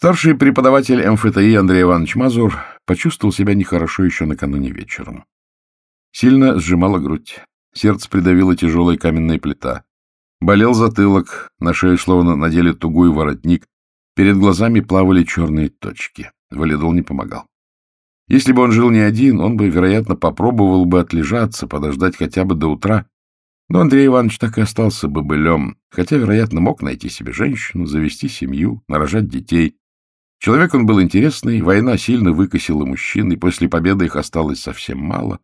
Старший преподаватель МФТИ Андрей Иванович Мазур почувствовал себя нехорошо еще накануне вечером. Сильно сжимала грудь, сердце придавила тяжелая каменная плита. Болел затылок, на шею словно надели тугой воротник, перед глазами плавали черные точки. Валидол не помогал. Если бы он жил не один, он бы, вероятно, попробовал бы отлежаться, подождать хотя бы до утра. Но Андрей Иванович так и остался бы былем, хотя, вероятно, мог найти себе женщину, завести семью, нарожать детей. Человек он был интересный, война сильно выкосила мужчин, и после победы их осталось совсем мало.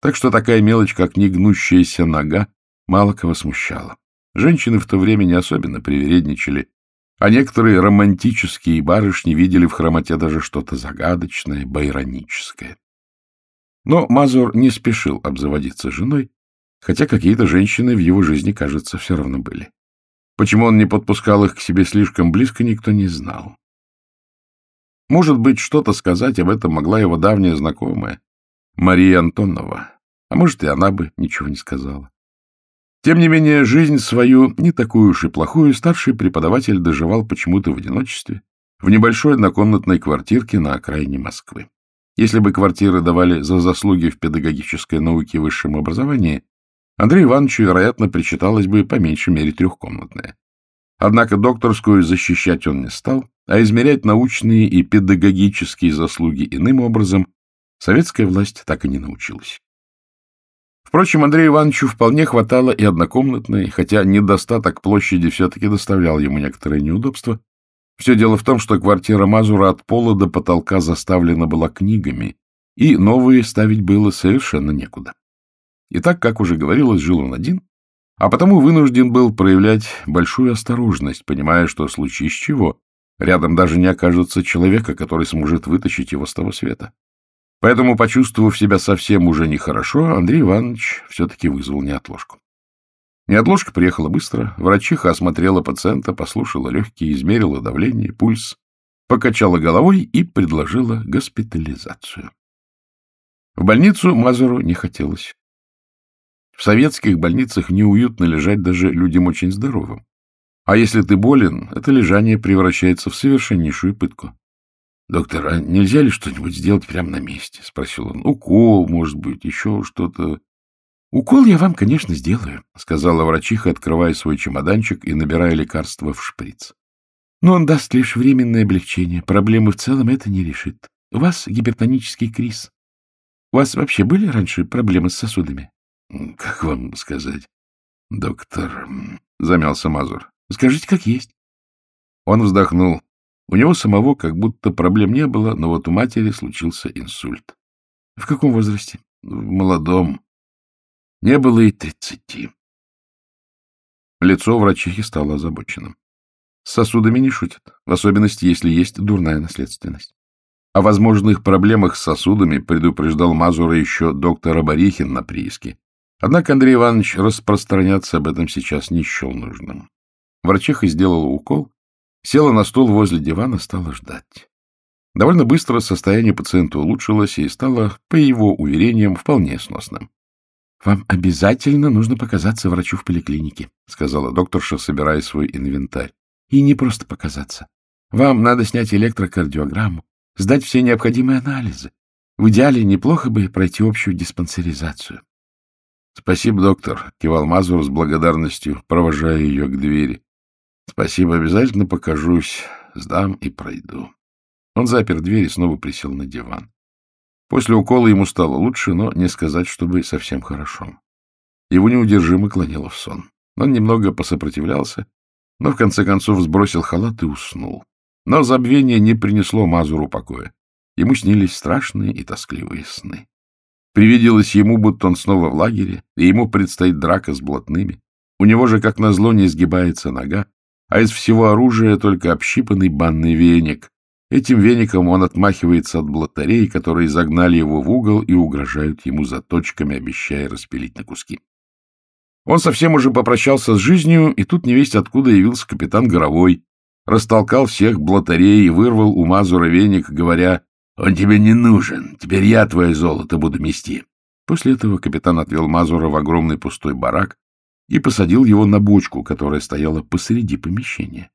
Так что такая мелочь, как негнущаяся нога, мало кого смущала. Женщины в то время не особенно привередничали, а некоторые романтические барышни видели в хромоте даже что-то загадочное, байроническое. Но Мазур не спешил обзаводиться женой, хотя какие-то женщины в его жизни, кажется, все равно были. Почему он не подпускал их к себе слишком близко, никто не знал. Может быть, что-то сказать об этом могла его давняя знакомая, Мария Антонова, а может, и она бы ничего не сказала. Тем не менее, жизнь свою, не такую уж и плохую, старший преподаватель доживал почему-то в одиночестве, в небольшой однокомнатной квартирке на окраине Москвы. Если бы квартиры давали за заслуги в педагогической науке и высшем образовании, Андрею Ивановичу, вероятно, причиталось бы по меньшей мере трехкомнатная. Однако докторскую защищать он не стал, а измерять научные и педагогические заслуги иным образом советская власть так и не научилась. Впрочем, Андрею Ивановичу вполне хватало и однокомнатной, хотя недостаток площади все-таки доставлял ему некоторые неудобства. Все дело в том, что квартира Мазура от пола до потолка заставлена была книгами, и новые ставить было совершенно некуда. И так, как уже говорилось, жил он один, а потому вынужден был проявлять большую осторожность, понимая, что в случае с чего рядом даже не окажется человека, который сможет вытащить его с того света. Поэтому, почувствовав себя совсем уже нехорошо, Андрей Иванович все-таки вызвал неотложку. Неотложка приехала быстро, врачиха осмотрела пациента, послушала легкие, измерила давление, пульс, покачала головой и предложила госпитализацию. В больницу Мазуру не хотелось. В советских больницах неуютно лежать даже людям очень здоровым. А если ты болен, это лежание превращается в совершеннейшую пытку. — Доктор, а нельзя ли что-нибудь сделать прямо на месте? — спросил он. — Укол, может быть, еще что-то. — Укол я вам, конечно, сделаю, — сказала врачиха, открывая свой чемоданчик и набирая лекарства в шприц. — Но он даст лишь временное облегчение. Проблемы в целом это не решит. У вас гипертонический криз. У вас вообще были раньше проблемы с сосудами? — Как вам сказать, доктор? — замялся Мазур. — Скажите, как есть. Он вздохнул. У него самого как будто проблем не было, но вот у матери случился инсульт. — В каком возрасте? — В молодом. Не было и тридцати. Лицо врачихи стало озабоченным. С сосудами не шутят, в особенности, если есть дурная наследственность. О возможных проблемах с сосудами предупреждал Мазура еще доктор Абарихин на прииске. Однако Андрей Иванович распространяться об этом сейчас не счел нужным. Врачиха сделала укол, Села на стул возле дивана, стала ждать. Довольно быстро состояние пациента улучшилось и стало, по его уверениям, вполне сносным. — Вам обязательно нужно показаться врачу в поликлинике, — сказала докторша, собирая свой инвентарь. — И не просто показаться. Вам надо снять электрокардиограмму, сдать все необходимые анализы. В идеале неплохо бы пройти общую диспансеризацию. — Спасибо, доктор, — кивал Мазур с благодарностью, провожая ее к двери. Спасибо, обязательно покажусь, сдам и пройду. Он запер дверь и снова присел на диван. После укола ему стало лучше, но не сказать, чтобы совсем хорошо. Его неудержимо клонило в сон. Он немного посопротивлялся, но в конце концов сбросил халат и уснул. Но забвение не принесло Мазуру покоя. Ему снились страшные и тоскливые сны. Привиделось ему, будто он снова в лагере, и ему предстоит драка с блатными. У него же, как назло, не сгибается нога, а из всего оружия только общипанный банный веник. Этим веником он отмахивается от блатарей, которые загнали его в угол и угрожают ему заточками, обещая распилить на куски. Он совсем уже попрощался с жизнью, и тут невесть откуда явился капитан Горовой, растолкал всех блатарей и вырвал у Мазура веник, говоря, «Он тебе не нужен, теперь я твое золото буду мести». После этого капитан отвел Мазура в огромный пустой барак, и посадил его на бочку, которая стояла посреди помещения.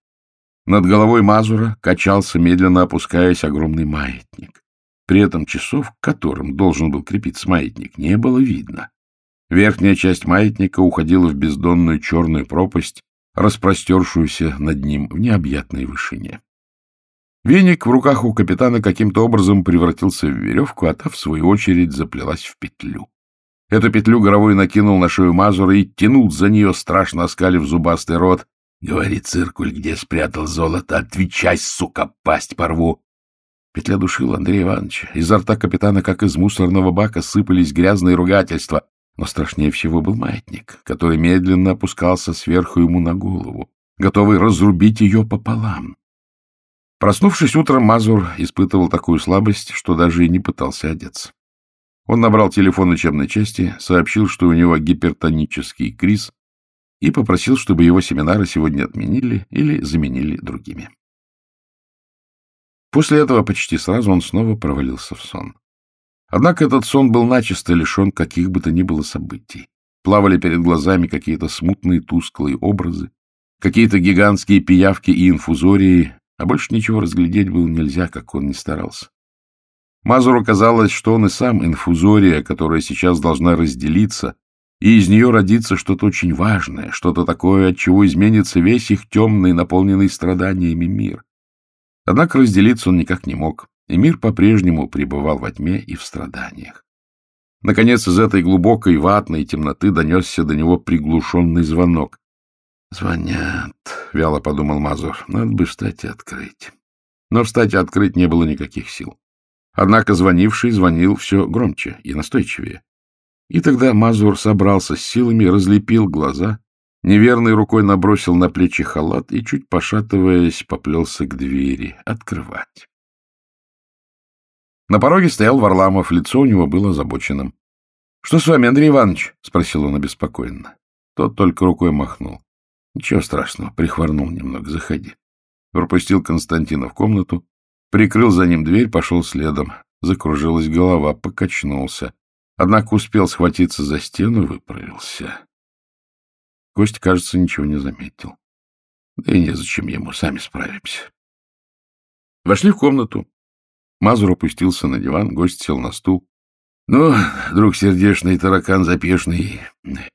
Над головой Мазура качался, медленно опускаясь, огромный маятник. При этом часов, к которым должен был крепиться маятник, не было видно. Верхняя часть маятника уходила в бездонную черную пропасть, распростершуюся над ним в необъятной вышине. Веник в руках у капитана каким-то образом превратился в веревку, а та, в свою очередь, заплелась в петлю. Эту петлю Горовой накинул на шею Мазура и тянул за нее, страшно оскалив зубастый рот. — Говори, циркуль, где спрятал золото? Отвечай, сука, пасть порву! Петля душила Андрея Ивановича. Изо рта капитана, как из мусорного бака, сыпались грязные ругательства. Но страшнее всего был маятник, который медленно опускался сверху ему на голову, готовый разрубить ее пополам. Проснувшись утром, Мазур испытывал такую слабость, что даже и не пытался одеться. Он набрал телефон учебной части, сообщил, что у него гипертонический криз, и попросил, чтобы его семинары сегодня отменили или заменили другими. После этого почти сразу он снова провалился в сон. Однако этот сон был начисто лишен каких бы то ни было событий. Плавали перед глазами какие-то смутные тусклые образы, какие-то гигантские пиявки и инфузории, а больше ничего разглядеть было нельзя, как он ни старался. Мазуру казалось, что он и сам инфузория, которая сейчас должна разделиться, и из нее родится что-то очень важное, что-то такое, от чего изменится весь их темный, наполненный страданиями мир. Однако разделиться он никак не мог и мир по-прежнему пребывал во тьме и в страданиях. Наконец из этой глубокой ватной темноты донесся до него приглушенный звонок. — Звонят, — вяло подумал Мазур, — надо бы встать и открыть. Но встать и открыть не было никаких сил. Однако звонивший звонил все громче и настойчивее. И тогда Мазур собрался с силами, разлепил глаза, неверной рукой набросил на плечи халат и, чуть пошатываясь, поплелся к двери открывать. На пороге стоял Варламов, лицо у него было озабоченным. — Что с вами, Андрей Иванович? — спросил он обеспокоенно. Тот только рукой махнул. — Ничего страшного, прихворнул немного, заходи. Пропустил Константина в комнату, прикрыл за ним дверь, пошел следом. Закружилась голова, покачнулся. Однако успел схватиться за стену, выправился. Кость, кажется, ничего не заметил. Да и незачем ему, сами справимся. Вошли в комнату. Мазур опустился на диван, гость сел на стул. — Ну, друг сердечный, таракан запешный,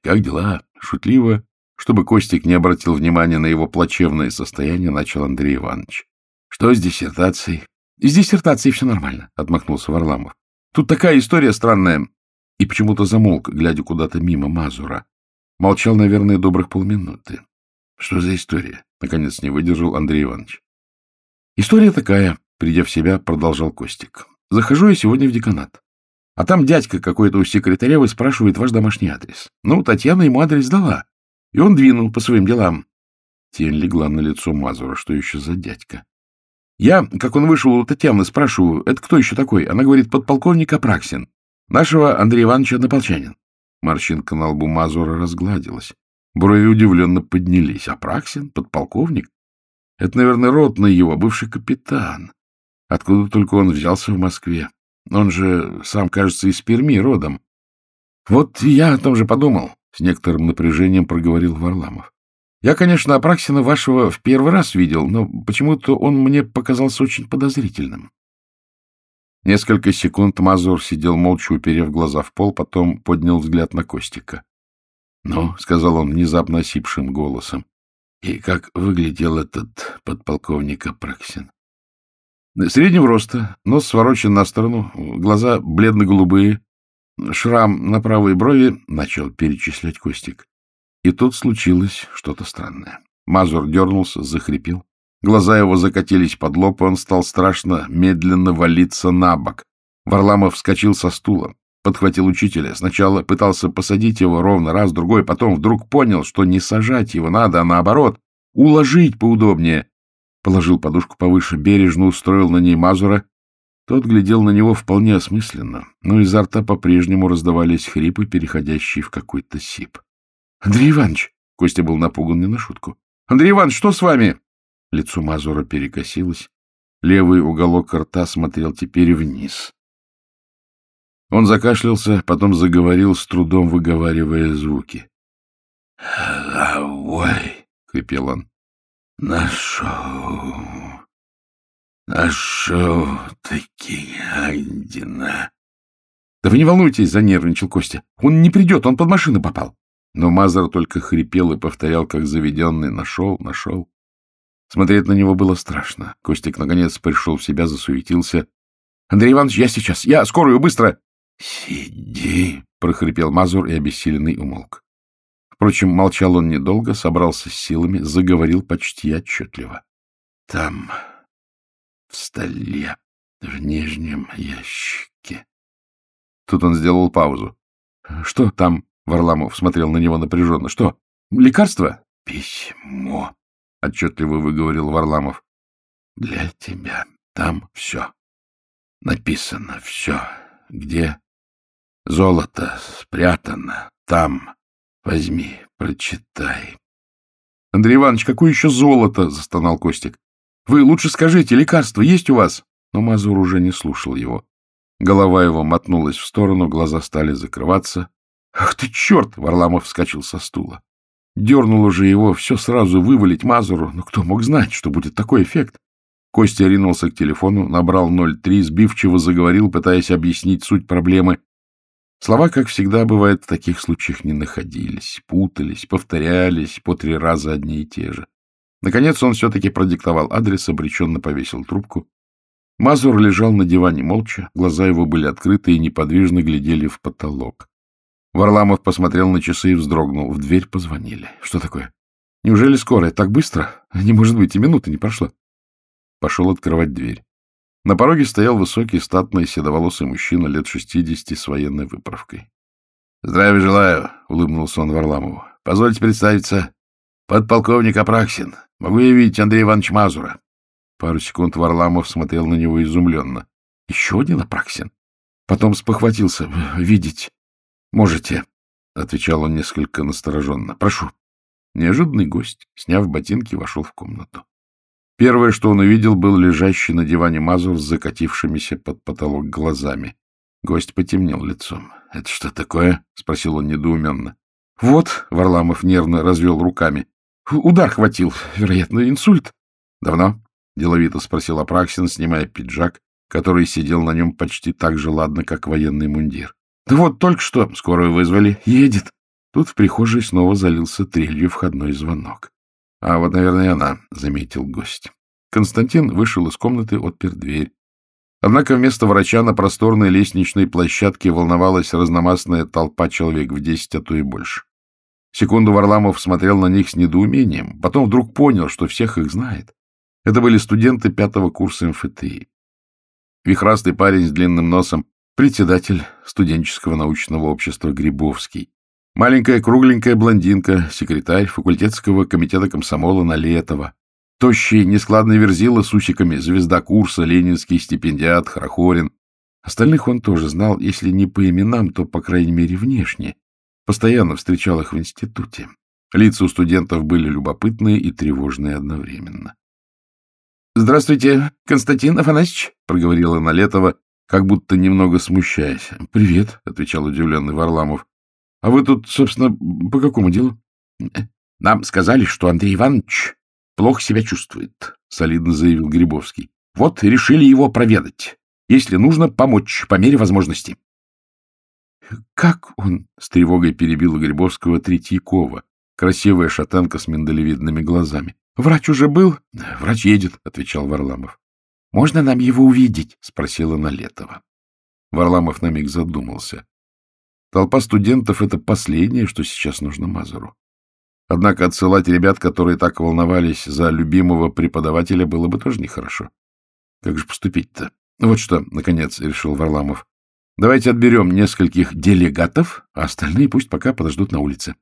как дела? Шутливо, чтобы Костик не обратил внимания на его плачевное состояние, начал Андрей Иванович. — Что с диссертацией? — С диссертацией все нормально, — отмахнулся Варламов. — Тут такая история странная. И почему-то замолк, глядя куда-то мимо Мазура. Молчал, наверное, добрых полминуты. — Что за история? — наконец не выдержал Андрей Иванович. — История такая, Придя в себя, продолжал Костик. Захожу я сегодня в деканат. А там дядька какой-то у секретаря выспрашивает ваш домашний адрес. Ну, Татьяна ему адрес дала. И он двинул по своим делам. Тень легла на лицо Мазура. Что еще за дядька? Я, как он вышел у Татьяны, спрашиваю, это кто еще такой? Она говорит, подполковник Апраксин. Нашего Андрея Ивановича Однополчанин. Морщинка на лбу Мазура разгладилась. Брови удивленно поднялись. Апраксин? Подполковник? Это, наверное, ротный его, бывший капитан. Откуда только он взялся в Москве? Он же сам, кажется, из Перми родом. Вот я о том же подумал, — с некоторым напряжением проговорил Варламов. Я, конечно, Апраксина вашего в первый раз видел, но почему-то он мне показался очень подозрительным. Несколько секунд Мазур сидел молча, уперев глаза в пол, потом поднял взгляд на Костика. — Ну, — сказал он внезапно осипшим голосом, — и как выглядел этот подполковник Апраксин? Среднего роста, нос сворочен на сторону, глаза бледно-голубые, шрам на правой брови, начал перечислять Костик. И тут случилось что-то странное. Мазур дернулся, захрипел. Глаза его закатились под лоб, и он стал страшно медленно валиться на бок. Варламов вскочил со стула, подхватил учителя. Сначала пытался посадить его ровно раз, другой, потом вдруг понял, что не сажать его надо, а наоборот, уложить поудобнее. Положил подушку повыше, бережно устроил на ней Мазура. Тот глядел на него вполне осмысленно, но изо рта по-прежнему раздавались хрипы, переходящие в какой-то сип. — Андрей Иванович! — Костя был напуган не на шутку. — Андрей Иванович, что с вами? Лицо Мазура перекосилось. Левый уголок рта смотрел теперь вниз. Он закашлялся, потом заговорил, с трудом выговаривая звуки. — Ой! — хрипел он. — Нашел. Нашел-таки Андина. — Да вы не волнуйтесь, — занервничал Костя. — Он не придет, он под машину попал. Но Мазар только хрипел и повторял, как заведенный. Нашел, нашел. Смотреть на него было страшно. Костик, наконец, пришел в себя, засуетился. — Андрей Иванович, я сейчас. Я скорую, быстро. — Сиди, — прохрипел Мазур, и обессиленный умолк. Впрочем, молчал он недолго, собрался с силами, заговорил почти отчетливо. — Там, в столе, в нижнем ящике. Тут он сделал паузу. — Что там? — Варламов смотрел на него напряженно. — Что, лекарство? — Письмо, — отчетливо выговорил Варламов. — Для тебя. Там все. Написано все. Где золото спрятано, там Возьми, прочитай. — Андрей Иванович, какое еще золото? — застонал Костик. — Вы лучше скажите, лекарство есть у вас? Но Мазур уже не слушал его. Голова его мотнулась в сторону, глаза стали закрываться. — Ах ты черт! — Варламов вскочил со стула. Дернуло же его все сразу вывалить Мазуру, но кто мог знать, что будет такой эффект? Костя ринулся к телефону, набрал 03, сбивчиво заговорил, пытаясь объяснить суть проблемы, Слова, как всегда бывает в таких случаях, не находились, путались, повторялись по три раза одни и те же. Наконец он все-таки продиктовал адрес, обреченно повесил трубку. Мазур лежал на диване молча, глаза его были открыты и неподвижно глядели в потолок. Варламов посмотрел на часы и вздрогнул. В дверь позвонили. Что такое? Неужели скорая? Так быстро? Не может быть, и минуты не прошло. Пошел открывать дверь. На пороге стоял высокий, статный, седоволосый мужчина лет шестидесяти с военной выправкой. — Здравия желаю, — улыбнулся он Варламову. — Позвольте представиться. Подполковник Апраксин. Могу я видеть Андрея Ивановича Мазура? Пару секунд Варламов смотрел на него изумленно. — Еще один Апраксин? Потом спохватился. — Видеть можете, — отвечал он несколько настороженно. — Прошу. Неожиданный гость, сняв ботинки, вошел в комнату. Первое, что он увидел, был лежащий на диване Мазур с закатившимися под потолок глазами. Гость потемнел лицом. — Это что такое? — спросил он недоуменно. — Вот, — Варламов нервно развел руками. — Удар хватил, вероятно, инсульт. — Давно? — деловито спросил Апраксин, снимая пиджак, который сидел на нем почти так же ладно, как военный мундир. — Да вот только что скорую вызвали. Едет. Тут в прихожей снова залился трелью входной звонок. А вот, наверное, она, — заметил гость. Константин вышел из комнаты, отпер дверь. Однако вместо врача на просторной лестничной площадке волновалась разномастная толпа человек в десять, а то и больше. Секунду Варламов смотрел на них с недоумением, потом вдруг понял, что всех их знает. Это были студенты пятого курса МФТИ. Вихрастый парень с длинным носом, председатель студенческого научного общества Грибовский, Маленькая кругленькая блондинка, секретарь факультетского комитета комсомола Налетова. Тощий, нескладный верзила с усиками, звезда курса, ленинский стипендиат, Хрохорин. Остальных он тоже знал, если не по именам, то, по крайней мере, внешне. Постоянно встречал их в институте. Лица у студентов были любопытные и тревожные одновременно. — Здравствуйте, Константин Афанасьевич, — проговорила Налетова, как будто немного смущаясь. — Привет, — отвечал удивленный Варламов. А вы тут, собственно, по какому делу? — Нам сказали, что Андрей Иванович плохо себя чувствует, — солидно заявил Грибовский. — Вот решили его проведать. Если нужно, помочь по мере возможности. — Как он? — с тревогой перебила Грибовского Третьякова, красивая шатенка с миндалевидными глазами. — Врач уже был? — Врач едет, — отвечал Варламов. — Можно нам его увидеть? — спросила Налетова. Варламов на миг задумался. Толпа студентов — это последнее, что сейчас нужно Мазуру. Однако отсылать ребят, которые так волновались за любимого преподавателя, было бы тоже нехорошо. Как же поступить-то? Вот что, наконец, решил Варламов. Давайте отберем нескольких делегатов, а остальные пусть пока подождут на улице.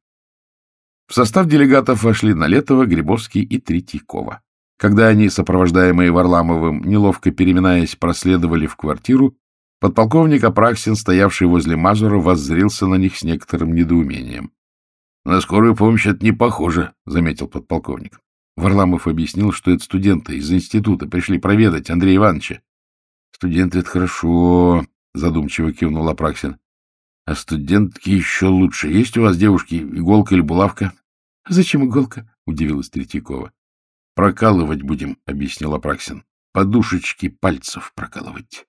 В состав делегатов вошли Налетова, Грибовский и Третьякова. Когда они, сопровождаемые Варламовым, неловко переминаясь, проследовали в квартиру, Подполковник Апраксин, стоявший возле Мазура, воззрился на них с некоторым недоумением. — На скорую помощь это не похоже, — заметил подполковник. Варламов объяснил, что это студенты из института пришли проведать Андрея Ивановича. — Студенты — это хорошо, — задумчиво кивнул Апраксин. — А студентки еще лучше. Есть у вас, девушки, иголка или булавка? — Зачем иголка? — удивилась Третьякова. — Прокалывать будем, — объяснил Апраксин. — Подушечки пальцев прокалывать.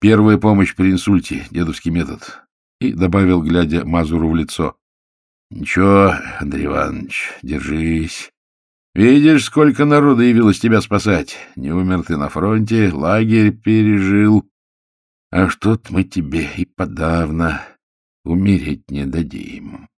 Первая помощь при инсульте, дедовский метод. И добавил, глядя Мазуру в лицо. — Ничего, Андрей Иванович, держись. Видишь, сколько народа явилось тебя спасать. Не умер ты на фронте, лагерь пережил. А что-то мы тебе и подавно умереть не дадим.